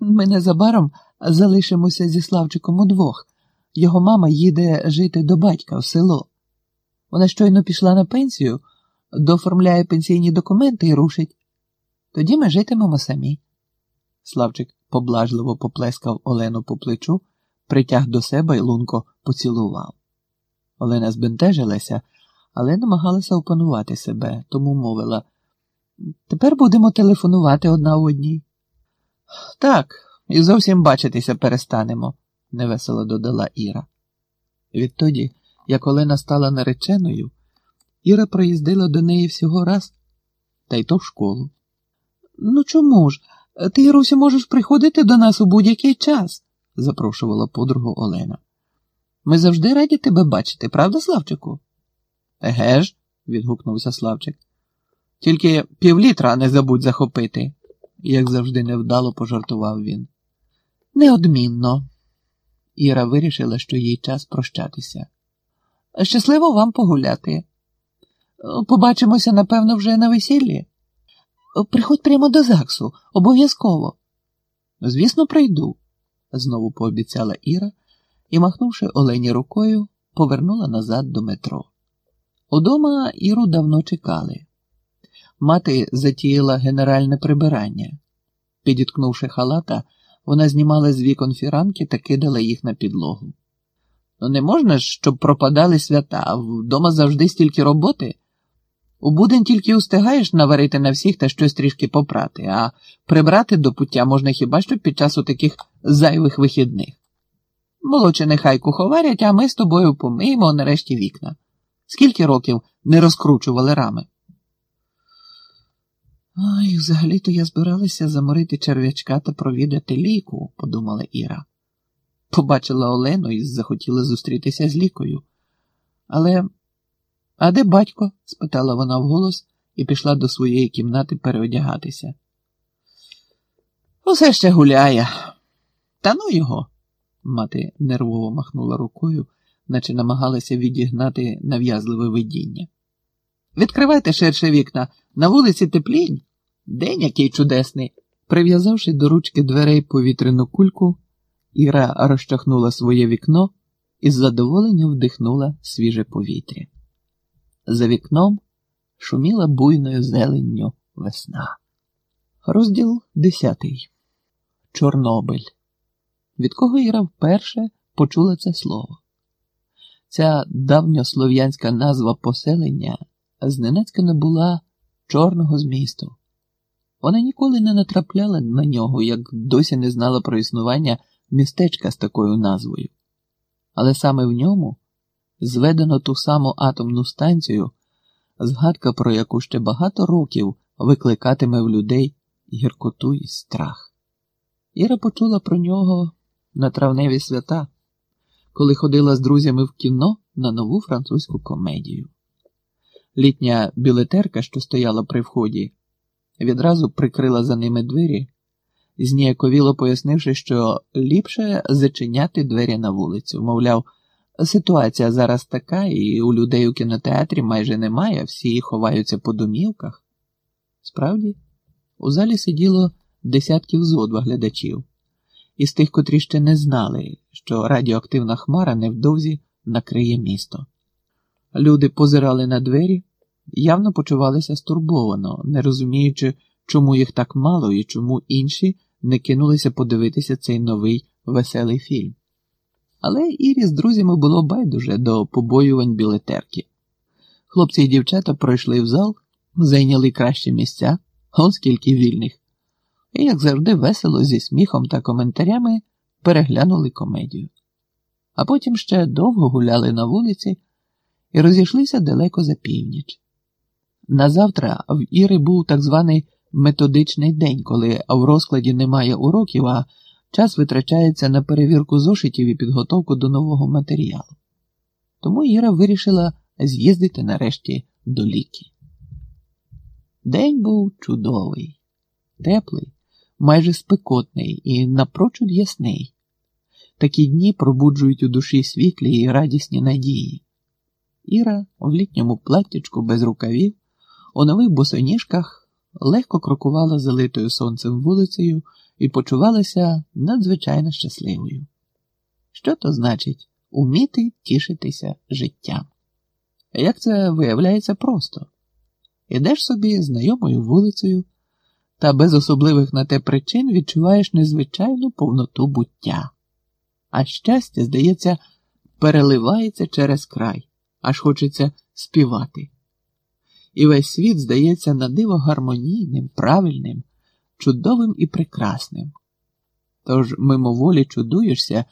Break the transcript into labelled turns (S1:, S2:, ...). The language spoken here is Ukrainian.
S1: Ми незабаром залишимося зі Славчиком удвох. Його мама їде жити до батька в село. Вона щойно пішла на пенсію, дооформляє пенсійні документи і рушить. Тоді ми житимемо самі. Славчик поблажливо поплескав Олену по плечу, притяг до себе і лунко поцілував. Олена збентежилася, але намагалася опанувати себе, тому мовила тепер будемо телефонувати одна одній. Так, і зовсім бачитися перестанемо, невесело додала Іра. Відтоді, як Олена стала нареченою, Іра приїздила до неї всього раз, та й то в школу. Ну чому ж? Ти, Ірусю, можеш приходити до нас у будь-який час, запрошувала подругу Олена. Ми завжди раді тебе бачити, правда, Славчику? Еге ж, відгукнувся Славчик. Тільки півлітра не забудь захопити, як завжди невдало пожартував він. Неодмінно. Іра вирішила, що їй час прощатися. Щасливо вам погуляти. Побачимося, напевно, вже на весіллі. Приходь прямо до ЗАГСу, обов'язково. Звісно, прийду, знову пообіцяла Іра і, махнувши Олені рукою, повернула назад до метро. Удома Іру давно чекали. Мати затіяла генеральне прибирання. Підіткнувши халата, вона знімала з вікон фіранки та кидала їх на підлогу. Ну, не можна ж, щоб пропадали свята, вдома завжди стільки роботи. У будень тільки устигаєш наварити на всіх та щось трішки попрати, а прибрати до пуття можна хіба що під час таких зайвих вихідних. Молодше нехай куховарять, а ми з тобою помиємо нарешті вікна. Скільки років не розкручували рами? Ай, взагалі-то я збиралася заморити черв'ячка та провідати ліку, подумала Іра. Побачила Олену і захотіла зустрітися з лікою. Але, а де батько? спитала вона вголос і пішла до своєї кімнати переодягатися. Усе ще гуляє. Та ну його. Мати нервово махнула рукою, наче намагалася відігнати нав'язливе видіння. Відкривайте ширше вікна, на вулиці теплінь. День який чудесний. Прив'язавши до ручки дверей повітряну кульку, Іра розчахнула своє вікно і з задоволенням вдихнула свіже повітря. За вікном шуміла буйною зеленню весна. Розділ десятий. Чорнобиль. Від кого Іра вперше почула це слово? Ця давньослов'янська назва поселення зненацька не була чорного змісту. Вона ніколи не натрапляла на нього, як досі не знала про існування містечка з такою назвою. Але саме в ньому зведено ту саму атомну станцію, згадка про яку ще багато років викликатиме в людей гіркоту і страх. Іра почула про нього на травневі свята, коли ходила з друзями в кіно на нову французьку комедію. Літня білетерка, що стояла при вході, відразу прикрила за ними двері, зніяковіло пояснивши, що ліпше зачиняти двері на вулицю. Мовляв, ситуація зараз така, і у людей у кінотеатрі майже немає, всі ховаються по домівках. Справді, у залі сиділо десятків зодва глядачів, із тих, котрі ще не знали, що радіоактивна хмара невдовзі накриє місто. Люди позирали на двері явно почувалися стурбовано, не розуміючи, чому їх так мало і чому інші не кинулися подивитися цей новий веселий фільм. Але Ірі з друзями було байдуже до побоювань білетерки. Хлопці і дівчата пройшли в зал, зайняли кращі місця, он скільки вільних, і, як завжди, весело зі сміхом та коментарями переглянули комедію. А потім ще довго гуляли на вулиці і розійшлися далеко за північ. Назавтра в Іри був так званий методичний день, коли в розкладі немає уроків, а час витрачається на перевірку зошитів і підготовку до нового матеріалу. Тому Іра вирішила з'їздити нарешті до ліки. День був чудовий, теплий, майже спекотний і напрочуд ясний. Такі дні пробуджують у душі світлі і радісні надії. Іра в літньому платтячку без рукавів у нових босоніжках легко крокувала залитою сонцем вулицею і почувалася надзвичайно щасливою. Що то значить уміти тішитися життям? Як це виявляється просто? Ідеш собі знайомою вулицею та без особливих на те причин відчуваєш незвичайну повноту буття, а щастя, здається, переливається через край, аж хочеться співати. І весь світ здається на диво гармонійним, правильним, чудовим і прекрасним. Тож мимоволі чудуєшся,